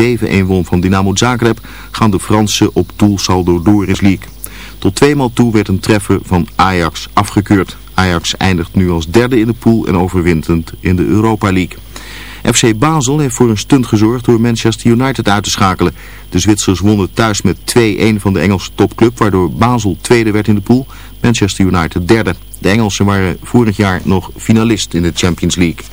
7-1 won van Dynamo Zagreb, gaan de Fransen op doelsaldo door in League. Tot tweemaal toe werd een treffer van Ajax afgekeurd. Ajax eindigt nu als derde in de pool en overwintend in de Europa League. FC Basel heeft voor een stunt gezorgd door Manchester United uit te schakelen. De Zwitsers wonnen thuis met 2-1 van de Engelse topclub, waardoor Basel tweede werd in de pool, Manchester United derde. De Engelsen waren vorig jaar nog finalist in de Champions League.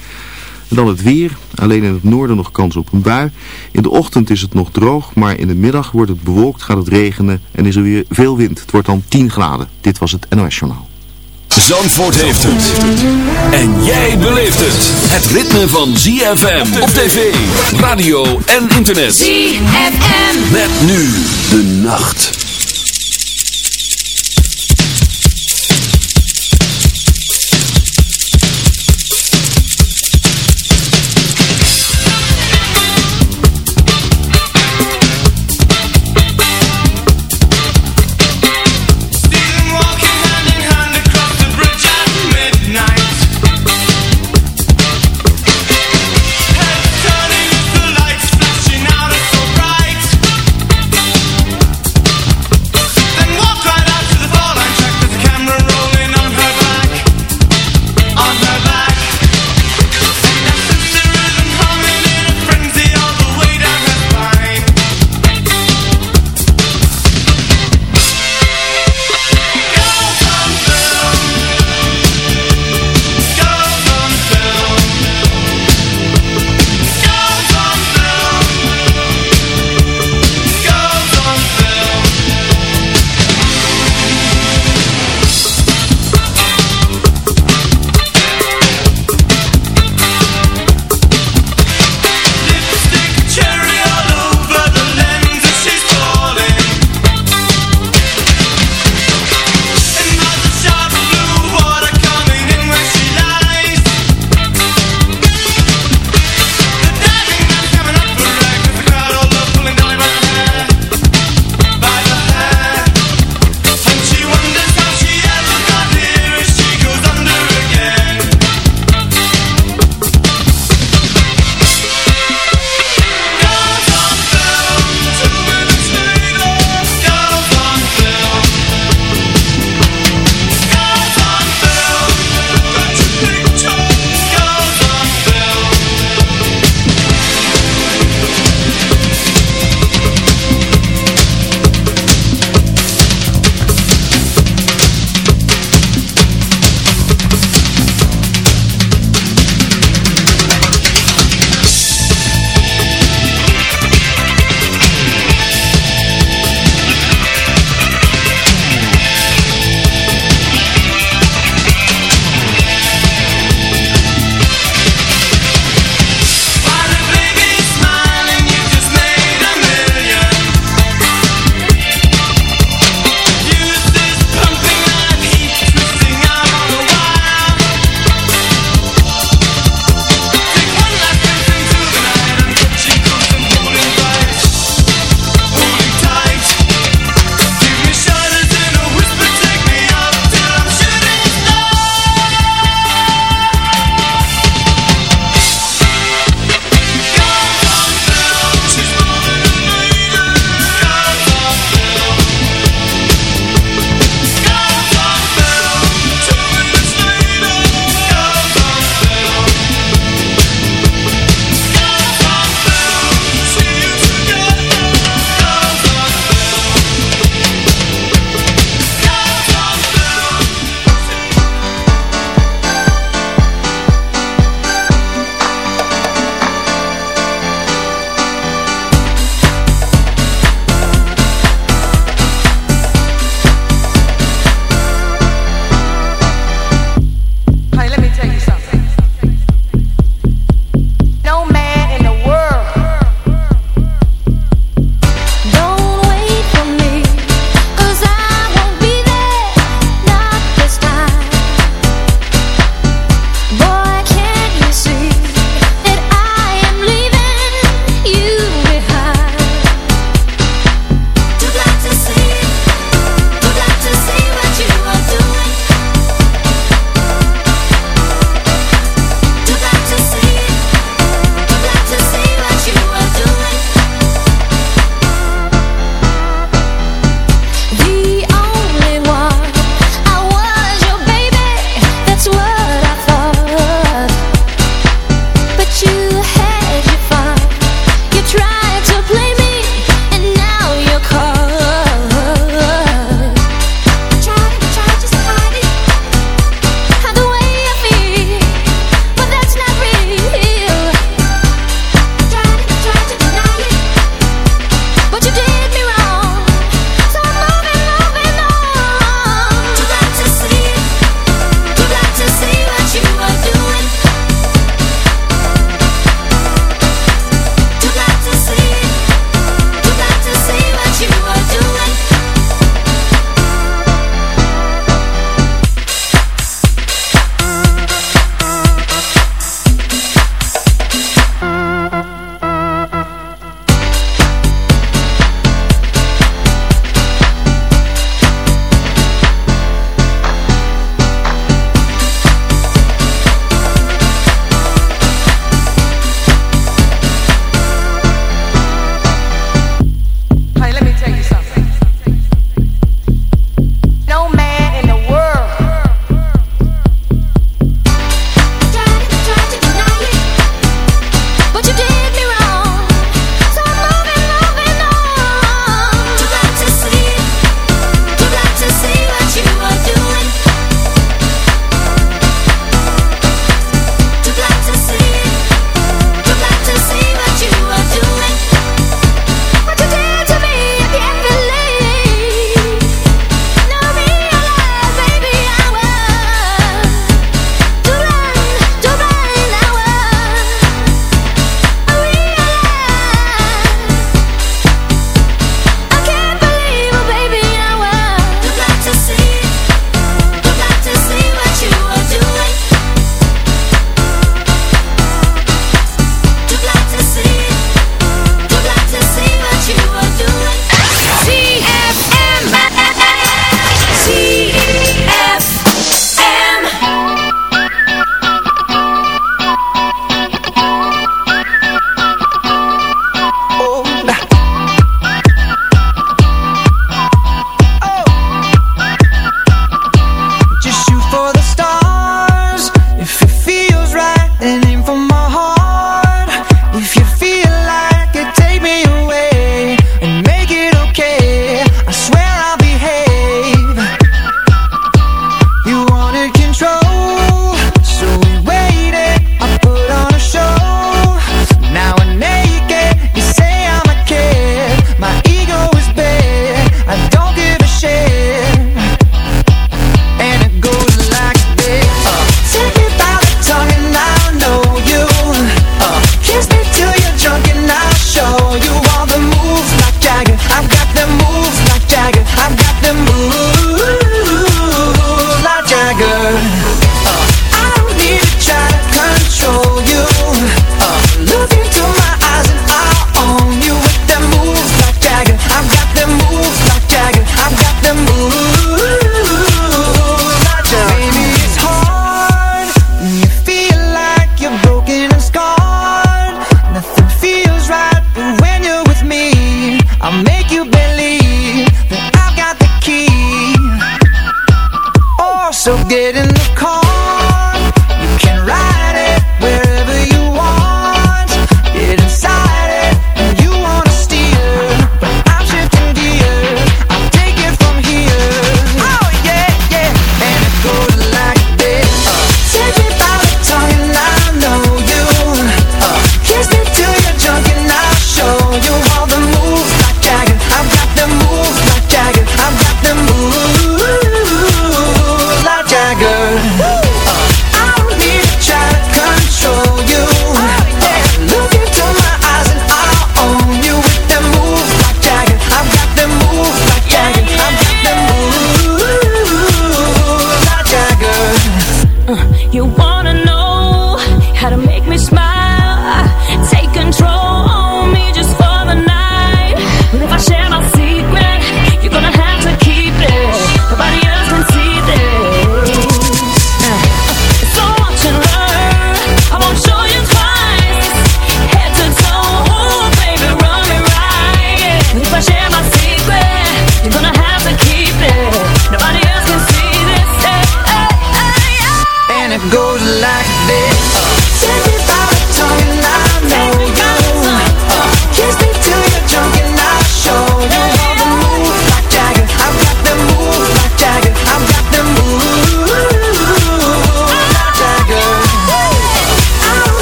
En dan het weer. Alleen in het noorden nog kans op een bui. In de ochtend is het nog droog, maar in de middag wordt het bewolkt, gaat het regenen en is er weer veel wind. Het wordt dan 10 graden. Dit was het NOS Journaal. Zandvoort heeft het. En jij beleeft het. Het ritme van ZFM op tv, radio en internet. ZFM. Met nu de nacht.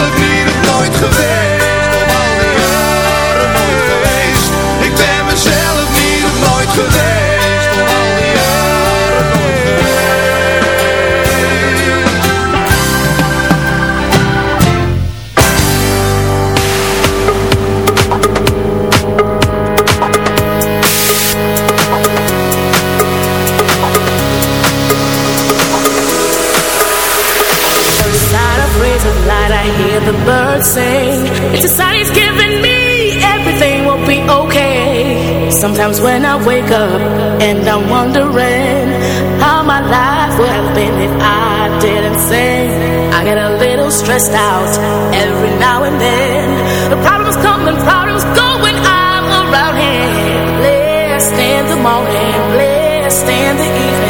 mezelf niet op nooit geweest the birds sing. Sign he's giving me everything will be okay. Sometimes when I wake up and I'm wondering how my life would have been if I didn't sing, I get a little stressed out every now and then. The problems come and problems go when I'm around him. Blessed in the morning, blessed in the evening.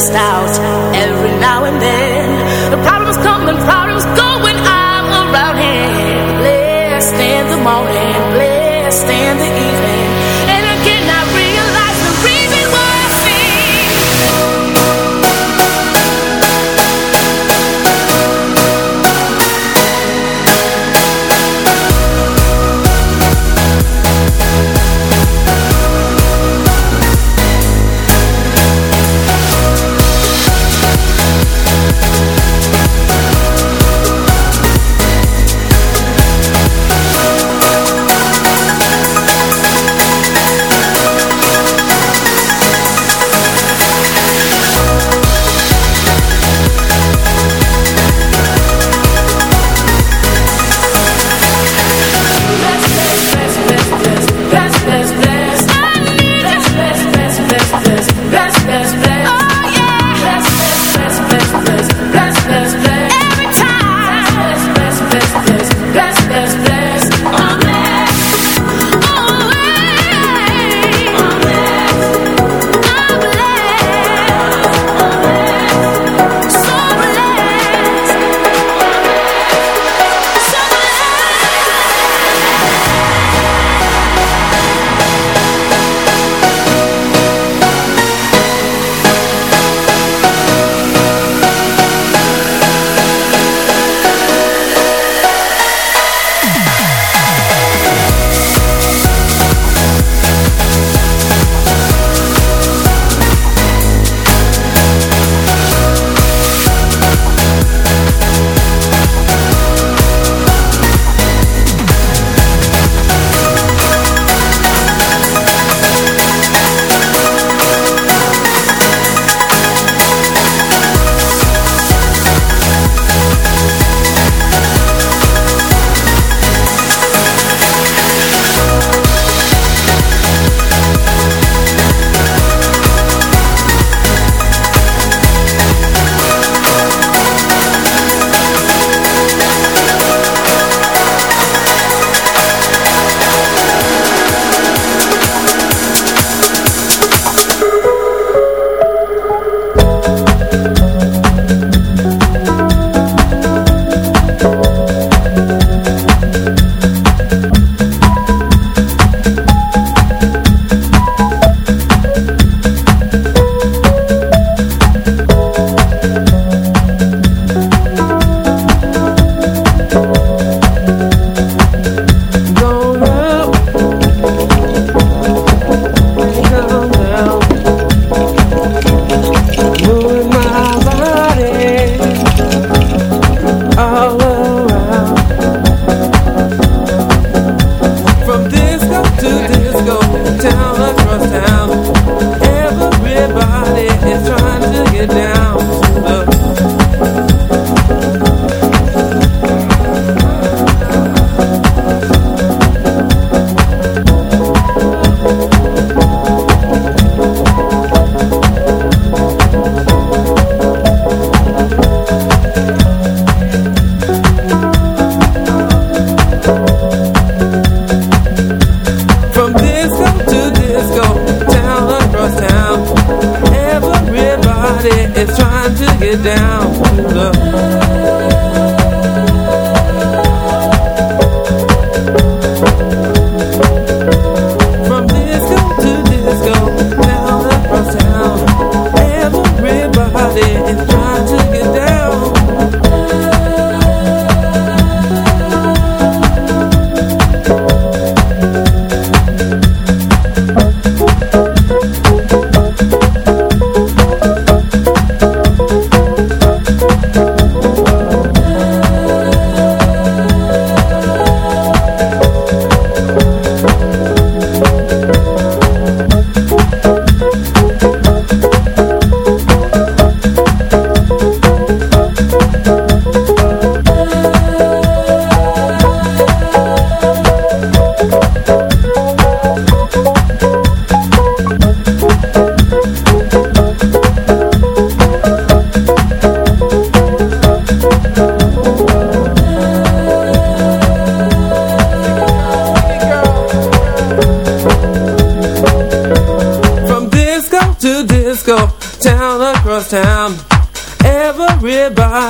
stressed out every now and then.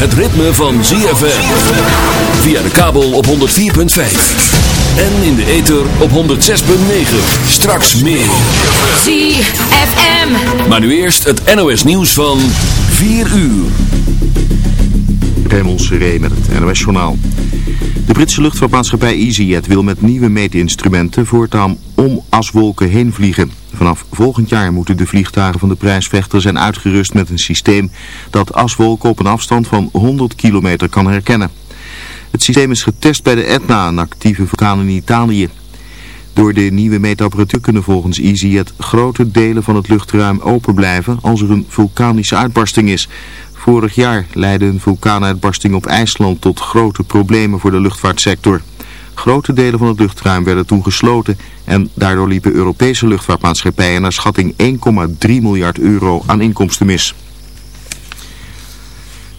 Het ritme van ZFM. Via de kabel op 104.5. En in de ether op 106.9. Straks meer. ZFM. Maar nu eerst het NOS nieuws van 4 uur. Raymond Seré met het NOS-journaal. De Britse luchtvaartmaatschappij EasyJet wil met nieuwe meetinstrumenten voortaan om aswolken heen vliegen. Vanaf volgend jaar moeten de vliegtuigen van de prijsvechter zijn uitgerust met een systeem dat aswolken op een afstand van 100 kilometer kan herkennen. Het systeem is getest bij de Etna, een actieve vulkaan in Italië. Door de nieuwe meetapparatuur kunnen volgens EasyJet grote delen van het luchtruim open blijven als er een vulkanische uitbarsting is. Vorig jaar leidde een vulkaanuitbarsting op IJsland tot grote problemen voor de luchtvaartsector. Grote delen van het luchtruim werden toen gesloten en daardoor liepen Europese luchtvaartmaatschappijen naar schatting 1,3 miljard euro aan inkomsten mis.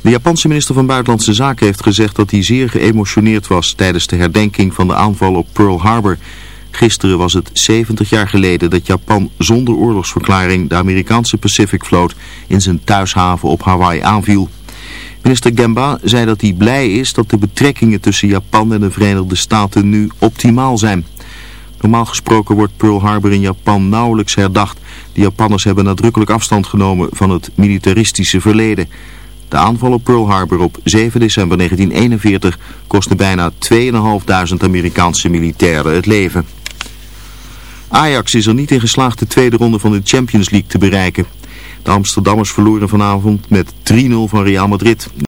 De Japanse minister van Buitenlandse Zaken heeft gezegd dat hij zeer geëmotioneerd was tijdens de herdenking van de aanval op Pearl Harbor. Gisteren was het 70 jaar geleden dat Japan zonder oorlogsverklaring de Amerikaanse Pacific Vloot in zijn thuishaven op Hawaii aanviel. Minister Gemba zei dat hij blij is dat de betrekkingen tussen Japan en de Verenigde Staten nu optimaal zijn. Normaal gesproken wordt Pearl Harbor in Japan nauwelijks herdacht. De Japanners hebben nadrukkelijk afstand genomen van het militaristische verleden. De aanval op Pearl Harbor op 7 december 1941 kostte bijna 2.500 Amerikaanse militairen het leven. Ajax is er niet in geslaagd de tweede ronde van de Champions League te bereiken. De Amsterdammers verloren vanavond met 3-0 van Real Madrid.